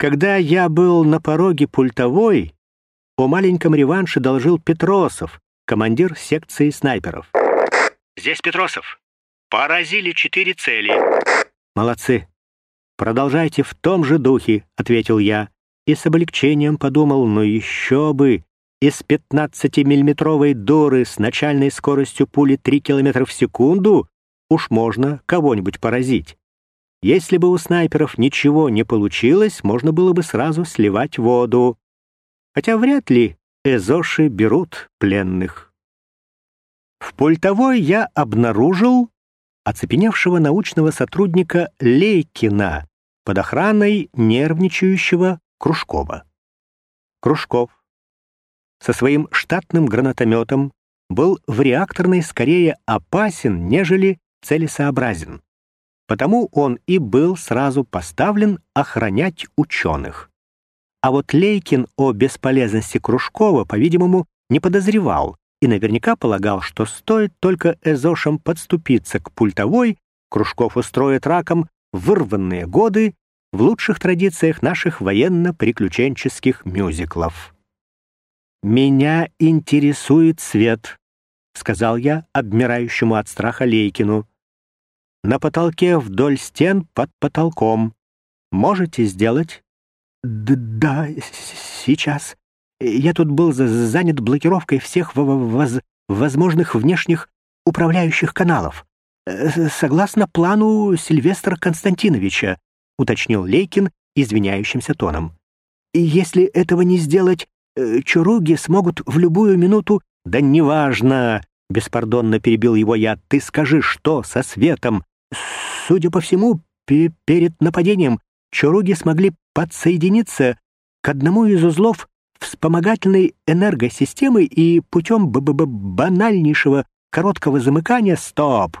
Когда я был на пороге пультовой, о маленьком реванше доложил Петросов, командир секции снайперов. «Здесь Петросов. Поразили четыре цели». «Молодцы. Продолжайте в том же духе», — ответил я, и с облегчением подумал, ну еще бы, из 15-миллиметровой дуры с начальной скоростью пули 3 км в секунду уж можно кого-нибудь поразить. Если бы у снайперов ничего не получилось, можно было бы сразу сливать воду хотя вряд ли эзоши берут пленных. В пультовой я обнаружил оцепеневшего научного сотрудника Лейкина под охраной нервничающего Кружкова. Кружков со своим штатным гранатометом был в реакторной скорее опасен, нежели целесообразен. Потому он и был сразу поставлен охранять ученых. А вот Лейкин о бесполезности Кружкова, по-видимому, не подозревал и наверняка полагал, что стоит только эзошам подступиться к пультовой, Кружков устроит раком вырванные годы в лучших традициях наших военно-приключенческих мюзиклов. «Меня интересует свет», — сказал я обмирающему от страха Лейкину. «На потолке вдоль стен под потолком. Можете сделать?» «Да, сейчас. Я тут был занят блокировкой всех воз возможных внешних управляющих каналов. Э, согласно плану Сильвестра Константиновича», — уточнил Лейкин извиняющимся тоном. «Если этого не сделать, э, чуруги смогут в любую минуту...» «Да неважно!» — беспардонно перебил его я. «Ты скажи, что со светом?» «Судя по всему, перед нападением чуруги смогли подсоединиться к одному из узлов вспомогательной энергосистемы и путем б -б -б банальнейшего короткого замыкания «Стоп!»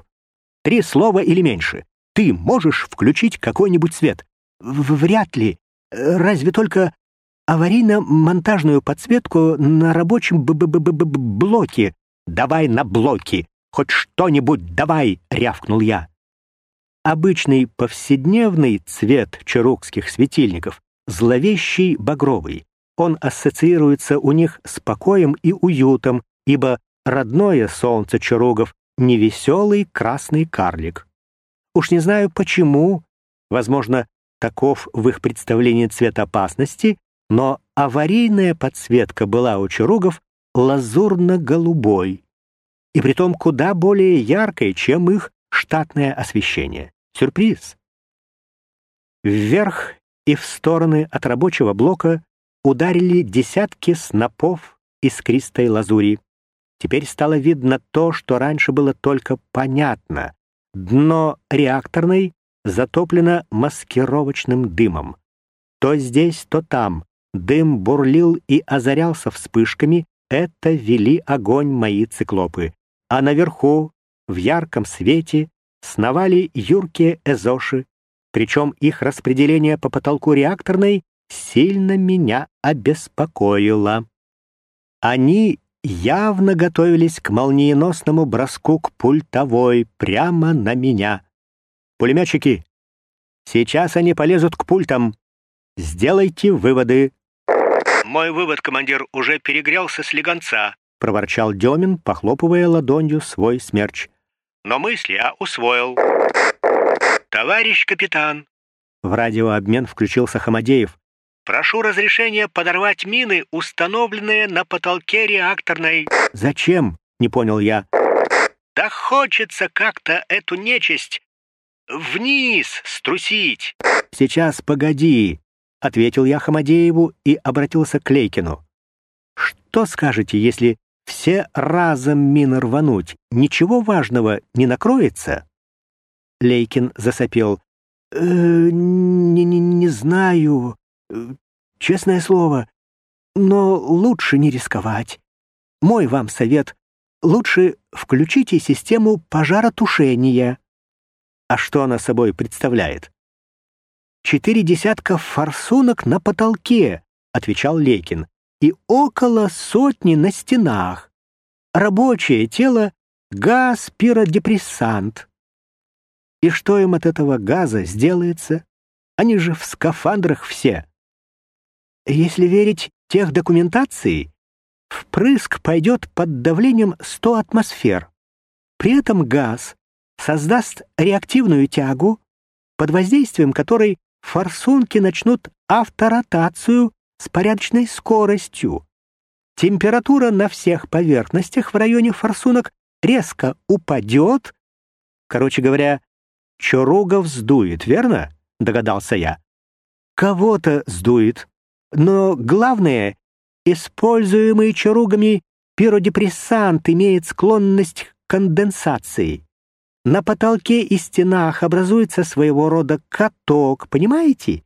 Три слова или меньше. Ты можешь включить какой-нибудь свет? Вряд ли. Разве только аварийно-монтажную подсветку на рабочем б -б -б -б блоке. Давай на блоки. Хоть что-нибудь давай, рявкнул я. Обычный повседневный цвет чарукских светильников — зловещий багровый. Он ассоциируется у них с покоем и уютом, ибо родное солнце чаругов — невеселый красный карлик. Уж не знаю почему, возможно, таков в их представлении цвет опасности, но аварийная подсветка была у чаругов лазурно-голубой, и притом куда более яркой, чем их штатное освещение. Сюрприз! Вверх и в стороны от рабочего блока ударили десятки снопов искристой лазури. Теперь стало видно то, что раньше было только понятно. Дно реакторной затоплено маскировочным дымом. То здесь, то там дым бурлил и озарялся вспышками, это вели огонь мои циклопы. А наверху, в ярком свете, сновали юркие эзоши, причем их распределение по потолку реакторной сильно меня обеспокоило. Они явно готовились к молниеносному броску к пультовой прямо на меня. «Пулеметчики, сейчас они полезут к пультам. Сделайте выводы». «Мой вывод, командир, уже перегрелся с легонца», — проворчал Демин, похлопывая ладонью свой смерч но мысли я усвоил. «Товарищ капитан!» В радиообмен включился Хамадеев. «Прошу разрешения подорвать мины, установленные на потолке реакторной». «Зачем?» — не понял я. «Да хочется как-то эту нечисть вниз струсить». «Сейчас, погоди», — ответил я Хамадееву и обратился к Лейкину. «Что скажете, если все разом мины рвануть, ничего важного не накроется?» Лейкин засопел. «Э, не, не, «Не знаю, честное слово, но лучше не рисковать. Мой вам совет — лучше включите систему пожаротушения». «А что она собой представляет?» «Четыре десятка форсунок на потолке», — отвечал Лейкин и около сотни на стенах. Рабочее тело — газ-пиродепрессант. И что им от этого газа сделается? Они же в скафандрах все. Если верить тех документации, впрыск пойдет под давлением 100 атмосфер. При этом газ создаст реактивную тягу, под воздействием которой форсунки начнут авторотацию с порядочной скоростью. Температура на всех поверхностях в районе форсунок резко упадет. Короче говоря, Чоругов сдует, верно? Догадался я. Кого-то сдует. Но главное, используемый чаругами пиродепрессант имеет склонность к конденсации. На потолке и стенах образуется своего рода каток, понимаете?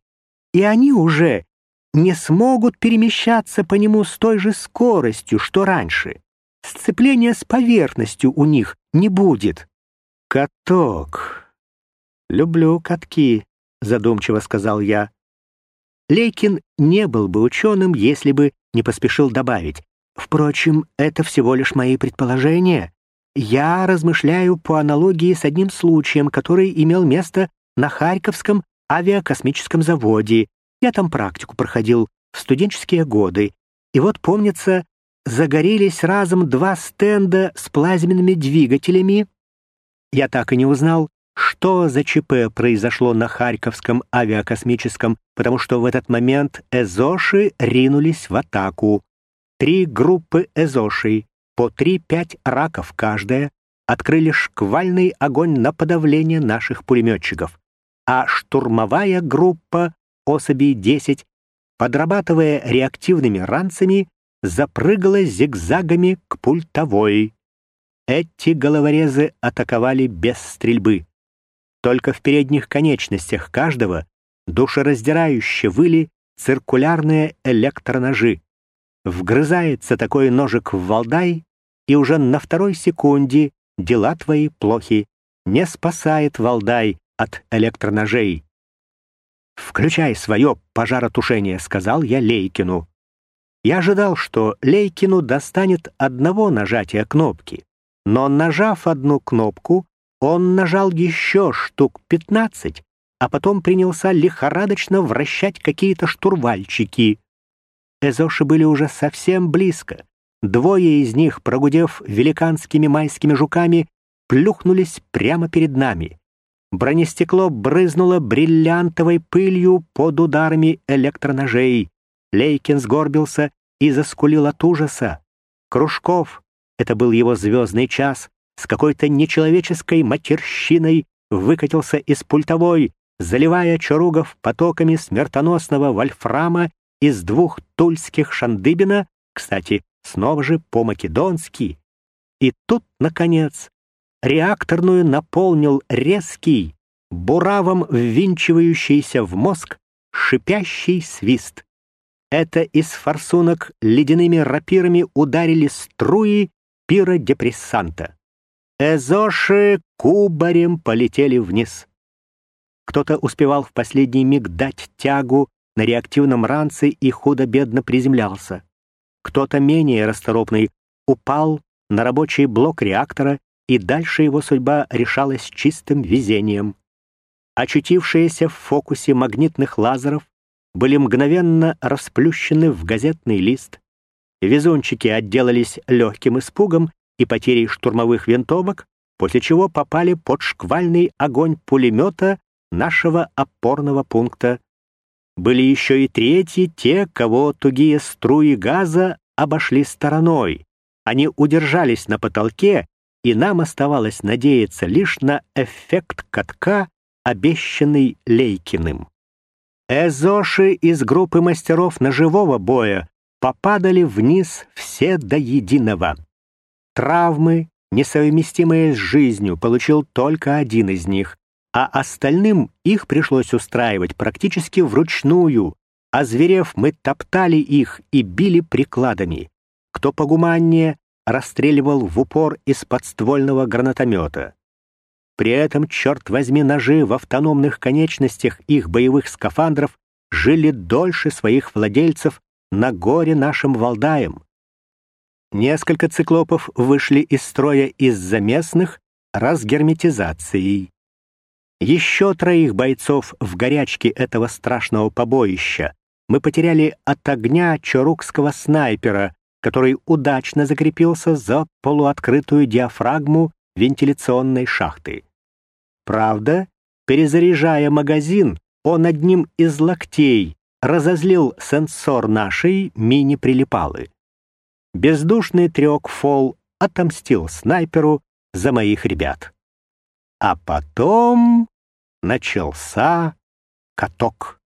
И они уже не смогут перемещаться по нему с той же скоростью, что раньше. Сцепления с поверхностью у них не будет. Каток. Люблю катки, задумчиво сказал я. Лейкин не был бы ученым, если бы не поспешил добавить. Впрочем, это всего лишь мои предположения. Я размышляю по аналогии с одним случаем, который имел место на Харьковском авиакосмическом заводе. Я там практику проходил в студенческие годы. И вот, помнится, загорелись разом два стенда с плазменными двигателями. Я так и не узнал, что за ЧП произошло на Харьковском авиакосмическом, потому что в этот момент эзоши ринулись в атаку. Три группы эзошей по 3-5 раков каждая, открыли шквальный огонь на подавление наших пулеметчиков, а штурмовая группа особей 10, подрабатывая реактивными ранцами, запрыгала зигзагами к пультовой. Эти головорезы атаковали без стрельбы. Только в передних конечностях каждого душераздирающе выли циркулярные электроножи. Вгрызается такой ножик в валдай, и уже на второй секунде дела твои плохи. Не спасает валдай от электроножей. «Включай свое пожаротушение», — сказал я Лейкину. Я ожидал, что Лейкину достанет одного нажатия кнопки, но, нажав одну кнопку, он нажал еще штук пятнадцать, а потом принялся лихорадочно вращать какие-то штурвальчики. Эзоши были уже совсем близко. Двое из них, прогудев великанскими майскими жуками, плюхнулись прямо перед нами. Бронестекло брызнуло бриллиантовой пылью под ударами электроножей. Лейкин сгорбился и заскулил от ужаса. Кружков, это был его звездный час, с какой-то нечеловеческой матерщиной выкатился из пультовой, заливая Чаругов потоками смертоносного вольфрама из двух тульских шандыбина, кстати, снова же по-македонски. И тут, наконец, реакторную наполнил резкий, буравом ввинчивающийся в мозг, шипящий свист. Это из форсунок ледяными рапирами ударили струи пиродепрессанта. Эзоши кубарем полетели вниз. Кто-то успевал в последний миг дать тягу на реактивном ранце и худо-бедно приземлялся. Кто-то менее расторопный упал на рабочий блок реактора, и дальше его судьба решалась чистым везением. Очутившиеся в фокусе магнитных лазеров были мгновенно расплющены в газетный лист. Везунчики отделались легким испугом и потерей штурмовых винтовок, после чего попали под шквальный огонь пулемета нашего опорного пункта были еще и третьи, те, кого тугие струи газа обошли стороной. Они удержались на потолке, и нам оставалось надеяться лишь на эффект катка, обещанный Лейкиным. Эзоши из группы мастеров ножевого боя попадали вниз все до единого. Травмы, несовместимые с жизнью, получил только один из них, а остальным их пришлось устраивать практически вручную. Озверев, мы топтали их и били прикладами. Кто погуманнее, расстреливал в упор из подствольного гранатомета. При этом, черт возьми, ножи в автономных конечностях их боевых скафандров жили дольше своих владельцев на горе нашим Валдаем. Несколько циклопов вышли из строя из-за местных разгерметизацией. Еще троих бойцов в горячке этого страшного побоища мы потеряли от огня чорукского снайпера, который удачно закрепился за полуоткрытую диафрагму вентиляционной шахты. Правда, перезаряжая магазин, он одним из локтей разозлил сенсор нашей мини-прилипалы. Бездушный трек Фол отомстил снайперу за моих ребят. А потом начался каток.